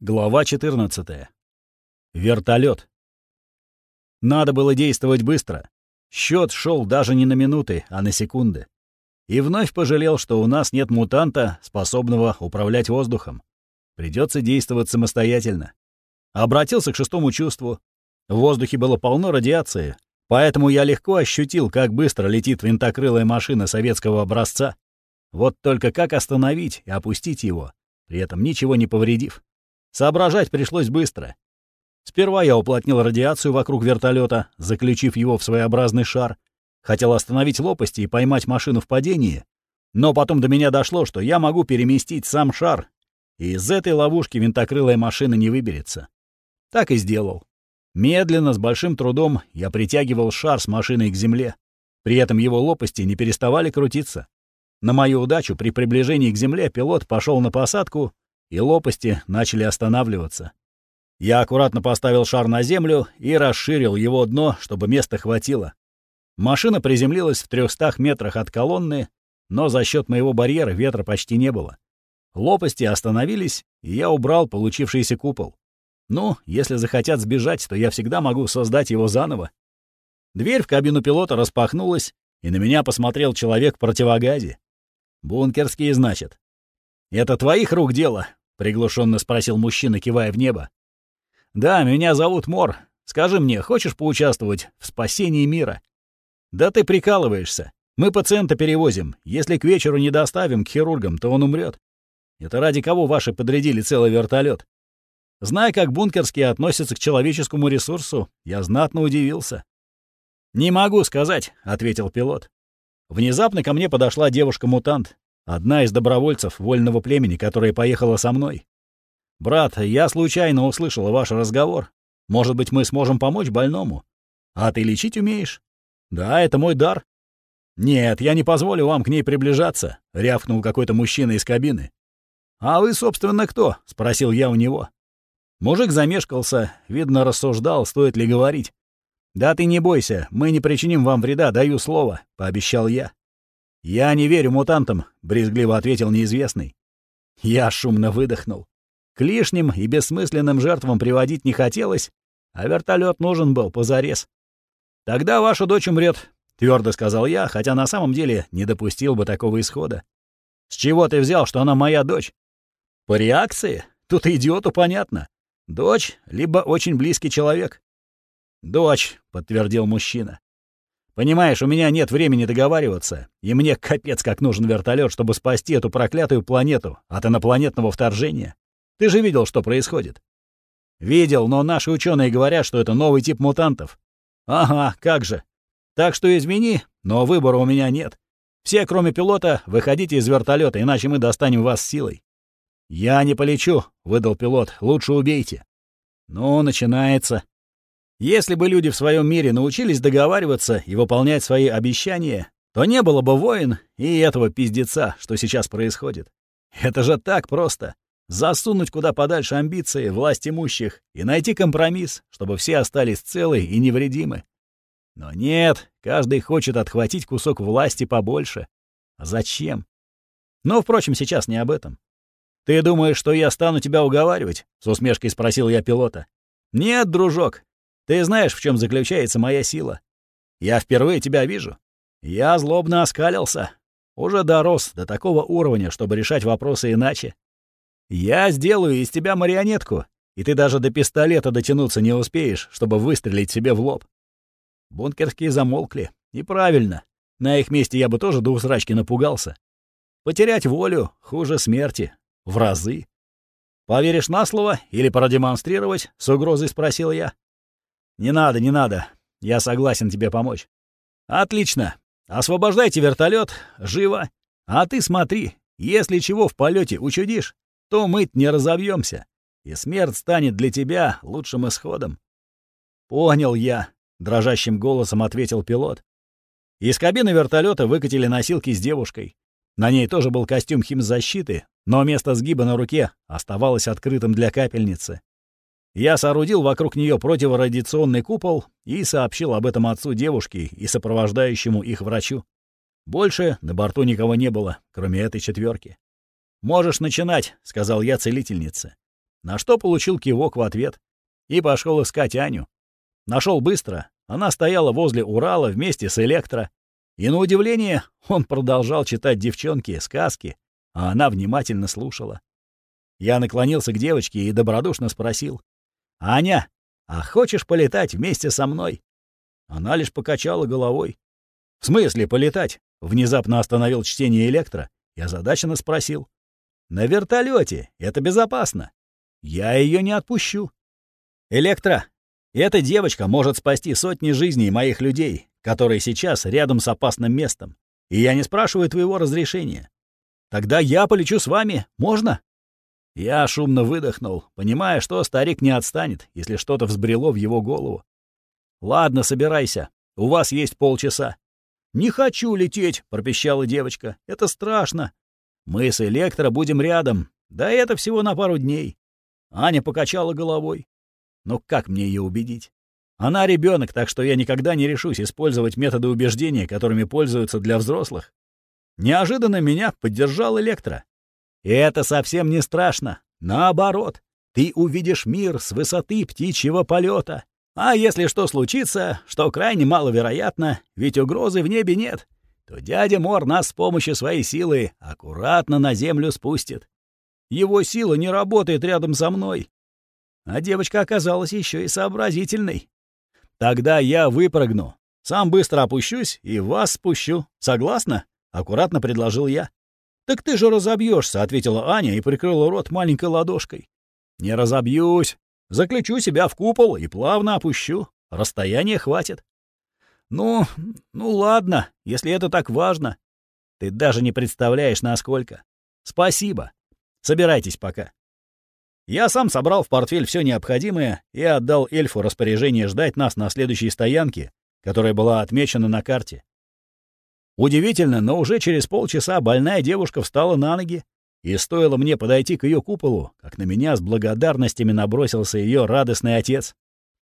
Глава 14. Вертолет. Надо было действовать быстро. Счет шел даже не на минуты, а на секунды. И вновь пожалел, что у нас нет мутанта, способного управлять воздухом. Придется действовать самостоятельно. Обратился к шестому чувству. В воздухе было полно радиации, поэтому я легко ощутил, как быстро летит винтокрылая машина советского образца. Вот только как остановить и опустить его, при этом ничего не повредив. Соображать пришлось быстро. Сперва я уплотнил радиацию вокруг вертолета, заключив его в своеобразный шар. Хотел остановить лопасти и поймать машину в падении, но потом до меня дошло, что я могу переместить сам шар, и из этой ловушки винтокрылая машина не выберется. Так и сделал. Медленно, с большим трудом, я притягивал шар с машиной к земле. При этом его лопасти не переставали крутиться. На мою удачу, при приближении к земле пилот пошел на посадку и лопасти начали останавливаться. Я аккуратно поставил шар на землю и расширил его дно, чтобы места хватило. Машина приземлилась в 300 метрах от колонны, но за счет моего барьера ветра почти не было. Лопасти остановились, и я убрал получившийся купол. Ну, если захотят сбежать, то я всегда могу создать его заново. Дверь в кабину пилота распахнулась, и на меня посмотрел человек в противогазе. «Бункерские, значит». «Это твоих рук дело?» — приглушенно спросил мужчина, кивая в небо. «Да, меня зовут Мор. Скажи мне, хочешь поучаствовать в спасении мира?» «Да ты прикалываешься. Мы пациента перевозим. Если к вечеру не доставим к хирургам, то он умрет. Это ради кого ваши подрядили целый вертолет? Зная, как бункерские относятся к человеческому ресурсу, я знатно удивился. «Не могу сказать», — ответил пилот. Внезапно ко мне подошла девушка-мутант. Одна из добровольцев вольного племени, которая поехала со мной. «Брат, я случайно услышала ваш разговор. Может быть, мы сможем помочь больному? А ты лечить умеешь?» «Да, это мой дар». «Нет, я не позволю вам к ней приближаться», — рявкнул какой-то мужчина из кабины. «А вы, собственно, кто?» — спросил я у него. Мужик замешкался, видно, рассуждал, стоит ли говорить. «Да ты не бойся, мы не причиним вам вреда, даю слово», — пообещал я. «Я не верю мутантам», — брезгливо ответил неизвестный. Я шумно выдохнул. К лишним и бессмысленным жертвам приводить не хотелось, а вертолет нужен был позарез. «Тогда ваша дочь умрет», — твердо сказал я, хотя на самом деле не допустил бы такого исхода. «С чего ты взял, что она моя дочь?» «По реакции? Тут идиоту понятно. Дочь, либо очень близкий человек». «Дочь», — подтвердил мужчина. Понимаешь, у меня нет времени договариваться, и мне капец как нужен вертолет, чтобы спасти эту проклятую планету от инопланетного вторжения. Ты же видел, что происходит? Видел, но наши ученые говорят, что это новый тип мутантов. Ага, как же. Так что извини, но выбора у меня нет. Все, кроме пилота, выходите из вертолета, иначе мы достанем вас силой. Я не полечу, выдал пилот. Лучше убейте. Ну, начинается. Если бы люди в своем мире научились договариваться и выполнять свои обещания, то не было бы войн и этого пиздеца, что сейчас происходит. Это же так просто. Засунуть куда подальше амбиции власть имущих и найти компромисс, чтобы все остались целы и невредимы. Но нет, каждый хочет отхватить кусок власти побольше. А зачем? Но, впрочем, сейчас не об этом. «Ты думаешь, что я стану тебя уговаривать?» — с усмешкой спросил я пилота. «Нет, дружок, ты знаешь, в чем заключается моя сила. Я впервые тебя вижу. Я злобно оскалился. Уже дорос до такого уровня, чтобы решать вопросы иначе. Я сделаю из тебя марионетку, и ты даже до пистолета дотянуться не успеешь, чтобы выстрелить себе в лоб. Бункерские замолкли. И правильно. На их месте я бы тоже до усрачки напугался. Потерять волю хуже смерти. В разы. «Поверишь на слово или продемонстрировать?» — с угрозой спросил я. «Не надо, не надо. Я согласен тебе помочь». «Отлично. Освобождайте вертолет, живо. А ты смотри, если чего в полете учудишь, то мы не разовьемся, и смерть станет для тебя лучшим исходом». «Понял я», — дрожащим голосом ответил пилот. Из кабины вертолета выкатили носилки с девушкой. На ней тоже был костюм химзащиты, но место сгиба на руке оставалось открытым для капельницы. Я соорудил вокруг нее противорадиационный купол и сообщил об этом отцу девушки и сопровождающему их врачу. Больше на борту никого не было, кроме этой четверки. «Можешь начинать», — сказал я целительнице. на что получил кивок в ответ и пошел искать Аню. Нашел быстро. Она стояла возле Урала вместе с Электро. И на удивление он продолжал читать девчонке сказки, а она внимательно слушала. Я наклонился к девочке и добродушно спросил. «Аня, а хочешь полетать вместе со мной?» Она лишь покачала головой. «В смысле полетать?» Внезапно остановил чтение электро и озадаченно спросил. «На вертолете. Это безопасно. Я ее не отпущу. Электро, эта девочка может спасти сотни жизней моих людей, которые сейчас рядом с опасным местом. И я не спрашиваю твоего разрешения. Тогда я полечу с вами. Можно?» Я шумно выдохнул, понимая, что старик не отстанет, если что-то взбрело в его голову. «Ладно, собирайся. У вас есть полчаса». «Не хочу лететь», — пропищала девочка. «Это страшно. Мы с Электро будем рядом. Да это всего на пару дней». Аня покачала головой. «Ну как мне ее убедить? Она ребенок, так что я никогда не решусь использовать методы убеждения, которыми пользуются для взрослых. Неожиданно меня поддержал Электро. И это совсем не страшно. Наоборот, ты увидишь мир с высоты птичьего полета. А если что случится, что крайне маловероятно, ведь угрозы в небе нет, то дядя Мор нас с помощью своей силы аккуратно на землю спустит. Его сила не работает рядом со мной. А девочка оказалась еще и сообразительной. Тогда я выпрыгну. Сам быстро опущусь и вас спущу. Согласна? Аккуратно предложил я. «Так ты же разобьешься, ответила Аня и прикрыла рот маленькой ладошкой. «Не разобьюсь. Заключу себя в купол и плавно опущу. Расстояния хватит. Ну, ну ладно, если это так важно. Ты даже не представляешь, насколько. Спасибо. Собирайтесь пока. Я сам собрал в портфель все необходимое и отдал эльфу распоряжение ждать нас на следующей стоянке, которая была отмечена на карте. Удивительно, но уже через полчаса больная девушка встала на ноги и стоило мне подойти к ее куполу, как на меня с благодарностями набросился ее радостный отец.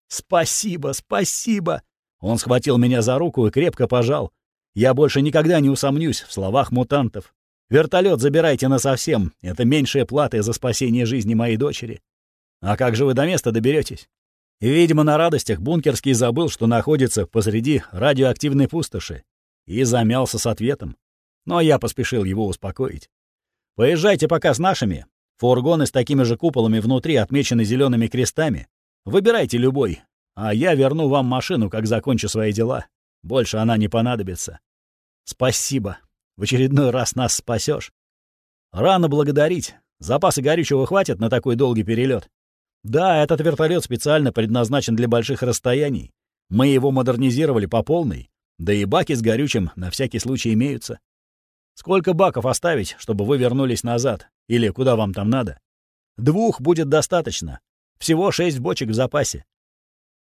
«Спасибо, спасибо!» Он схватил меня за руку и крепко пожал. Я больше никогда не усомнюсь в словах мутантов. Вертолет забирайте насовсем. Это меньшая плата за спасение жизни моей дочери. А как же вы до места доберетесь? видимо, на радостях Бункерский забыл, что находится посреди радиоактивной пустоши, и замялся с ответом. Но я поспешил его успокоить. Поезжайте пока с нашими. Фургоны с такими же куполами внутри отмечены зелеными крестами. Выбирайте любой, а я верну вам машину, как закончу свои дела. Больше она не понадобится. Спасибо. В очередной раз нас спасешь. Рано благодарить. Запасы горючего хватит на такой долгий перелет. Да, этот вертолет специально предназначен для больших расстояний. Мы его модернизировали по полной. Да и баки с горючим на всякий случай имеются. Сколько баков оставить, чтобы вы вернулись назад? Или куда вам там надо? Двух будет достаточно. Всего шесть бочек в запасе.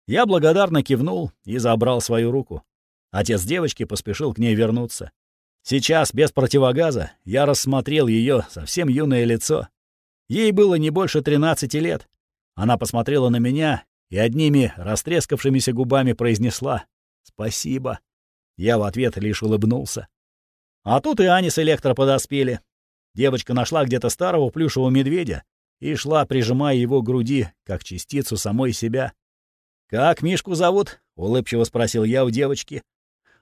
Я благодарно кивнул и забрал свою руку. Отец девочки поспешил к ней вернуться. Сейчас, без противогаза, я рассмотрел ее совсем юное лицо. Ей было не больше 13 лет. Она посмотрела на меня и одними растрескавшимися губами произнесла «Спасибо». Я в ответ лишь улыбнулся. А тут и Ани с Электро подоспели. Девочка нашла где-то старого плюшевого медведя и шла, прижимая его к груди, как частицу самой себя. «Как Мишку зовут?» — улыбчиво спросил я у девочки.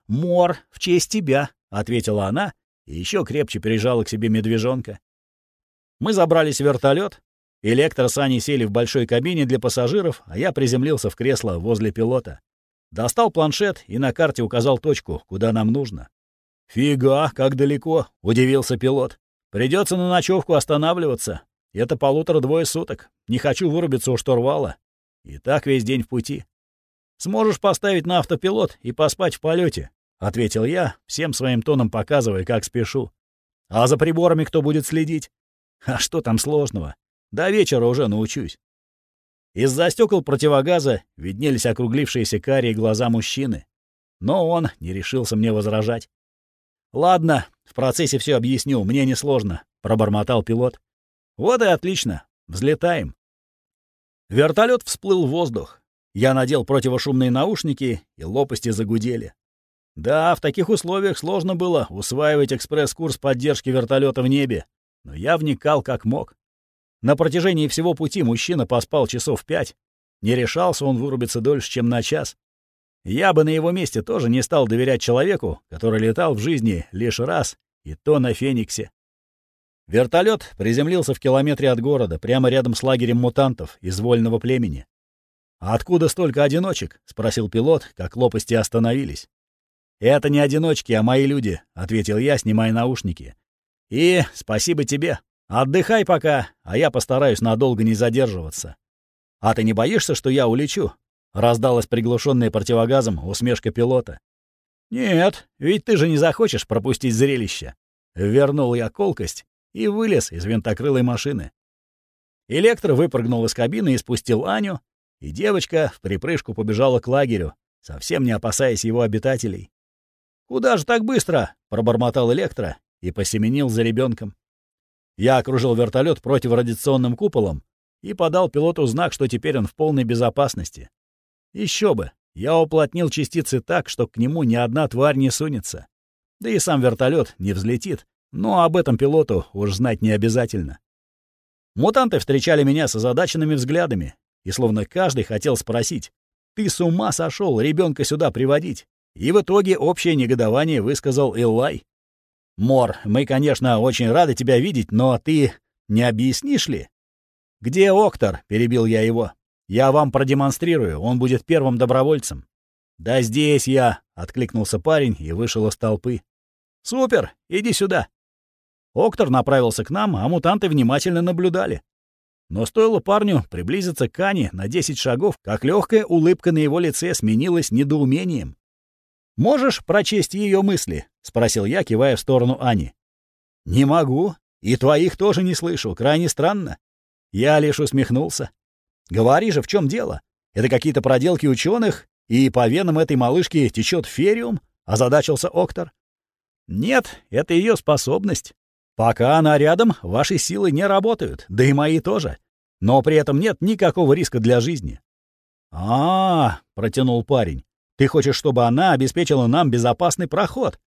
«Мор, в честь тебя», — ответила она и еще крепче прижала к себе медвежонка. Мы забрались в вертолет. Электро с Аней сели в большой кабине для пассажиров, а я приземлился в кресло возле пилота. Достал планшет и на карте указал точку, куда нам нужно. «Фига, как далеко!» — удивился пилот. «Придется на ночевку останавливаться. Это полутора-двое суток. Не хочу вырубиться у штурвала. И так весь день в пути. Сможешь поставить на автопилот и поспать в полете, ответил я, всем своим тоном показывая, как спешу. «А за приборами кто будет следить?» «А что там сложного? До вечера уже научусь». Из-за стекол противогаза виднелись округлившиеся карие глаза мужчины. Но он не решился мне возражать. «Ладно, в процессе все объясню, мне несложно», — пробормотал пилот. «Вот и отлично. Взлетаем». Вертолет всплыл в воздух. Я надел противошумные наушники, и лопасти загудели. Да, в таких условиях сложно было усваивать экспресс-курс поддержки вертолета в небе, но я вникал как мог. На протяжении всего пути мужчина поспал часов пять. Не решался он вырубиться дольше, чем на час. Я бы на его месте тоже не стал доверять человеку, который летал в жизни лишь раз, и то на Фениксе. Вертолет приземлился в километре от города, прямо рядом с лагерем мутантов из вольного племени. «А откуда столько одиночек?» — спросил пилот, как лопасти остановились. «Это не одиночки, а мои люди», — ответил я, снимая наушники. «И спасибо тебе. Отдыхай пока, а я постараюсь надолго не задерживаться». «А ты не боишься, что я улечу?» — раздалась приглушенная противогазом усмешка пилота. «Нет, ведь ты же не захочешь пропустить зрелище». Вернул я колкость и вылез из винтокрылой машины. Электро выпрыгнул из кабины и спустил Аню, и девочка в припрыжку побежала к лагерю, совсем не опасаясь его обитателей. «Куда же так быстро?» — пробормотал Электро и посеменил за ребенком. Я окружил вертолет противорадиационным куполом и подал пилоту знак, что теперь он в полной безопасности. Еще бы, я уплотнил частицы так, что к нему ни одна тварь не сунется. Да и сам вертолет не взлетит, но об этом пилоту уж знать не обязательно. Мутанты встречали меня с озадаченными взглядами, и словно каждый хотел спросить, «Ты с ума сошел ребенка сюда приводить?» И в итоге общее негодование высказал Эллай. «Мор, мы, конечно, очень рады тебя видеть, но ты не объяснишь ли?» «Где Октор?» — перебил я его. Я вам продемонстрирую, он будет первым добровольцем». «Да здесь я!» — откликнулся парень и вышел из толпы. «Супер! Иди сюда!» Октор направился к нам, а мутанты внимательно наблюдали. Но стоило парню приблизиться к Ане на 10 шагов, как легкая улыбка на его лице сменилась недоумением. «Можешь прочесть ее мысли?» — спросил я, кивая в сторону Ани. «Не могу. И твоих тоже не слышу. Крайне странно». Я лишь усмехнулся. Говори же, в чем дело? Это какие-то проделки ученых, и по венам этой малышки течет фериум? Озадачился Октор. Нет, это ее способность. Пока она рядом, ваши силы не работают, да и мои тоже. Но при этом нет никакого риска для жизни. А, -а, -а протянул парень. Ты хочешь, чтобы она обеспечила нам безопасный проход?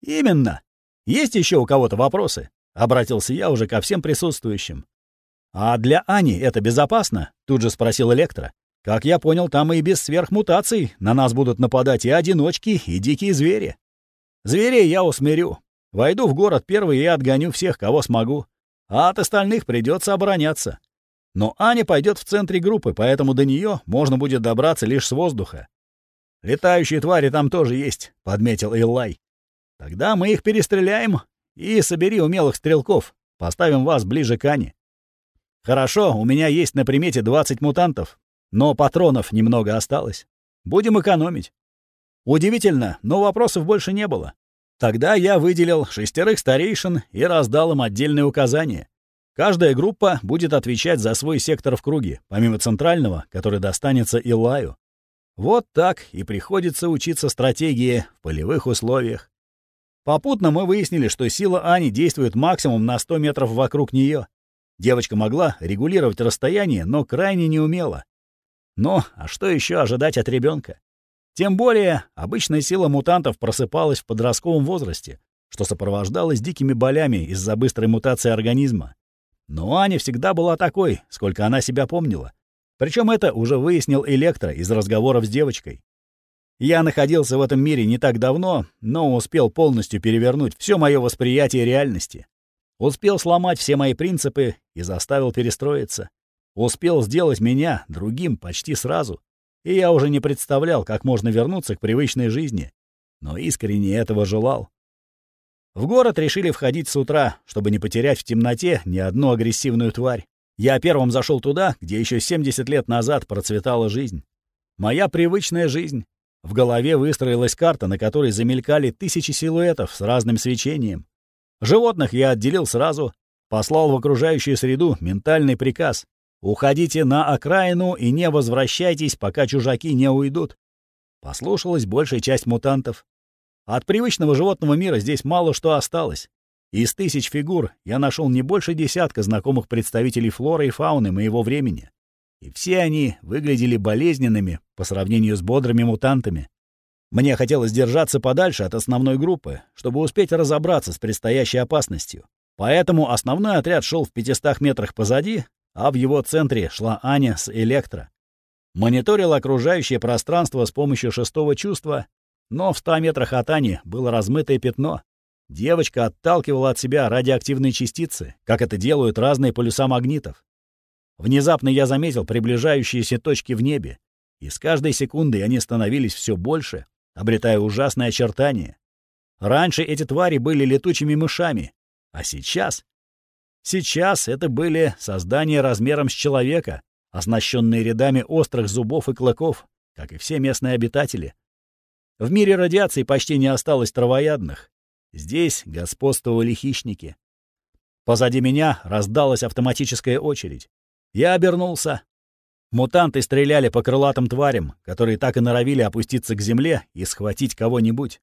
Именно. Есть еще у кого-то вопросы? Обратился я уже ко всем присутствующим. «А для Ани это безопасно?» — тут же спросил Электро. «Как я понял, там и без сверхмутаций на нас будут нападать и одиночки, и дикие звери. Зверей я усмирю. Войду в город первый и отгоню всех, кого смогу. А от остальных придется обороняться. Но Аня пойдет в центре группы, поэтому до нее можно будет добраться лишь с воздуха. «Летающие твари там тоже есть», — подметил Иллай. «Тогда мы их перестреляем и собери умелых стрелков. Поставим вас ближе к Ане. Хорошо, у меня есть на примете 20 мутантов, но патронов немного осталось. Будем экономить. Удивительно, но вопросов больше не было. Тогда я выделил шестерых старейшин и раздал им отдельные указания. Каждая группа будет отвечать за свой сектор в круге, помимо центрального, который достанется Илаю. Вот так и приходится учиться стратегии в полевых условиях. Попутно мы выяснили, что сила Ани действует максимум на 100 метров вокруг нее. Девочка могла регулировать расстояние, но крайне не умела. Но а что еще ожидать от ребенка? Тем более, обычная сила мутантов просыпалась в подростковом возрасте, что сопровождалось дикими болями из-за быстрой мутации организма. Но Аня всегда была такой, сколько она себя помнила. Причем это уже выяснил Электро из разговоров с девочкой. Я находился в этом мире не так давно, но успел полностью перевернуть все мое восприятие реальности. Успел сломать все мои принципы и заставил перестроиться. Успел сделать меня другим почти сразу. И я уже не представлял, как можно вернуться к привычной жизни. Но искренне этого желал. В город решили входить с утра, чтобы не потерять в темноте ни одну агрессивную тварь. Я первым зашел туда, где еще 70 лет назад процветала жизнь. Моя привычная жизнь. В голове выстроилась карта, на которой замелькали тысячи силуэтов с разным свечением. Животных я отделил сразу, послал в окружающую среду ментальный приказ. «Уходите на окраину и не возвращайтесь, пока чужаки не уйдут». Послушалась большая часть мутантов. От привычного животного мира здесь мало что осталось. Из тысяч фигур я нашел не больше десятка знакомых представителей флоры и фауны моего времени. И все они выглядели болезненными по сравнению с бодрыми мутантами. Мне хотелось держаться подальше от основной группы, чтобы успеть разобраться с предстоящей опасностью. Поэтому основной отряд шел в 500 метрах позади, а в его центре шла Аня с Электро. Мониторил окружающее пространство с помощью шестого чувства, но в ста метрах от Ани было размытое пятно. Девочка отталкивала от себя радиоактивные частицы, как это делают разные полюса магнитов. Внезапно я заметил приближающиеся точки в небе, и с каждой секундой они становились все больше, обретая ужасные очертания. Раньше эти твари были летучими мышами, а сейчас... Сейчас это были создания размером с человека, оснащенные рядами острых зубов и клыков, как и все местные обитатели. В мире радиации почти не осталось травоядных. Здесь господствовали хищники. Позади меня раздалась автоматическая очередь. Я обернулся. Мутанты стреляли по крылатым тварям, которые так и норовили опуститься к земле и схватить кого-нибудь.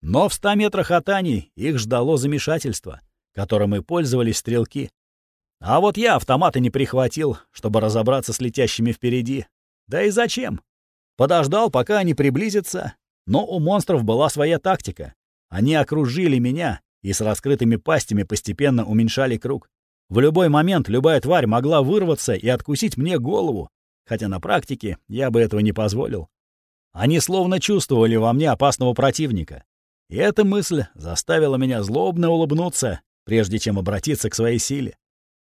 Но в ста метрах от Ани их ждало замешательство, которым и пользовались стрелки. А вот я автоматы не прихватил, чтобы разобраться с летящими впереди. Да и зачем? Подождал, пока они приблизятся. Но у монстров была своя тактика. Они окружили меня и с раскрытыми пастями постепенно уменьшали круг. В любой момент любая тварь могла вырваться и откусить мне голову, хотя на практике я бы этого не позволил. Они словно чувствовали во мне опасного противника. И эта мысль заставила меня злобно улыбнуться, прежде чем обратиться к своей силе.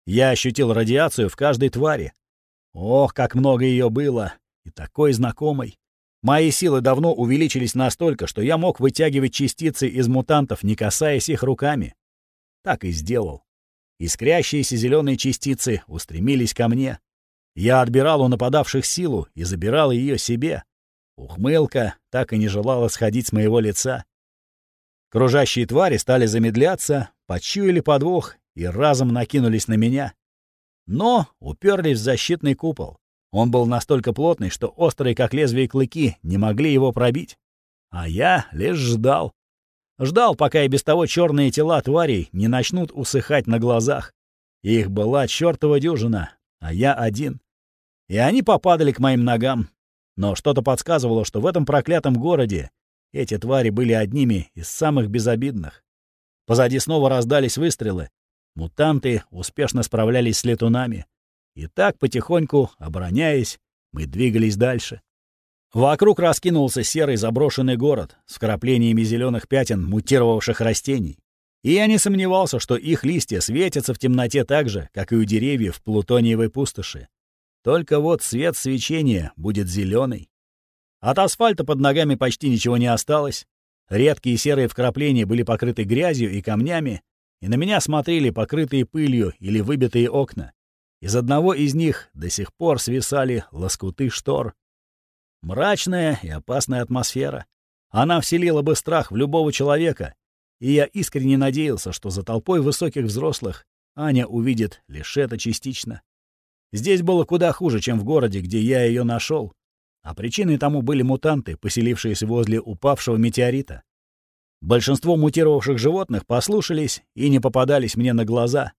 Я ощутил радиацию в каждой твари. Ох, как много ее было! И такой знакомой. Мои силы давно увеличились настолько, что я мог вытягивать частицы из мутантов, не касаясь их руками. Так и сделал. Искрящиеся зеленые частицы устремились ко мне. Я отбирал у нападавших силу и забирал ее себе. Ухмылка так и не желала сходить с моего лица. Кружащие твари стали замедляться, почуяли подвох и разом накинулись на меня. Но уперлись в защитный купол. Он был настолько плотный, что острые, как лезвие клыки, не могли его пробить. А я лишь ждал. Ждал, пока и без того черные тела тварей не начнут усыхать на глазах. Их была чертова дюжина, а я один. И они попадали к моим ногам. Но что-то подсказывало, что в этом проклятом городе эти твари были одними из самых безобидных. Позади снова раздались выстрелы. Мутанты успешно справлялись с летунами. И так, потихоньку, обороняясь, мы двигались дальше. Вокруг раскинулся серый заброшенный город с вкраплениями зеленых пятен мутировавших растений. И я не сомневался, что их листья светятся в темноте так же, как и у деревьев в плутониевой пустоши. Только вот цвет свечения будет зеленый. От асфальта под ногами почти ничего не осталось. Редкие серые вкрапления были покрыты грязью и камнями, и на меня смотрели покрытые пылью или выбитые окна. Из одного из них до сих пор свисали лоскуты штор. Мрачная и опасная атмосфера. Она вселила бы страх в любого человека, и я искренне надеялся, что за толпой высоких взрослых Аня увидит лишь это частично. Здесь было куда хуже, чем в городе, где я ее нашел, а причиной тому были мутанты, поселившиеся возле упавшего метеорита. Большинство мутировавших животных послушались и не попадались мне на глаза.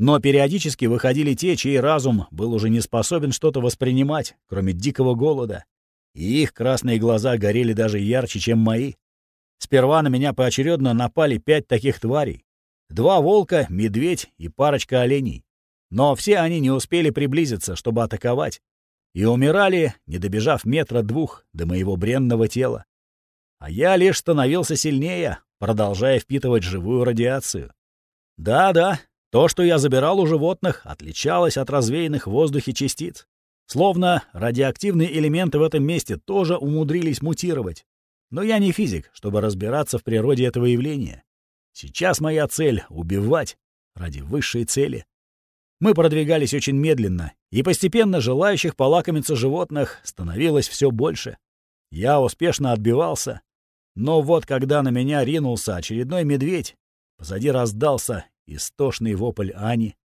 Но периодически выходили те, чей разум был уже не способен что-то воспринимать, кроме дикого голода. И их красные глаза горели даже ярче, чем мои. Сперва на меня поочередно напали пять таких тварей. Два волка, медведь и парочка оленей. Но все они не успели приблизиться, чтобы атаковать, и умирали, не добежав метра двух до моего бренного тела. А я лишь становился сильнее, продолжая впитывать живую радиацию. Да-да, то, что я забирал у животных, отличалось от развеянных в воздухе частиц. Словно радиоактивные элементы в этом месте тоже умудрились мутировать. Но я не физик, чтобы разбираться в природе этого явления. Сейчас моя цель — убивать ради высшей цели. Мы продвигались очень медленно, и постепенно желающих полакомиться животных становилось все больше. Я успешно отбивался. Но вот когда на меня ринулся очередной медведь, позади раздался истошный вопль Ани.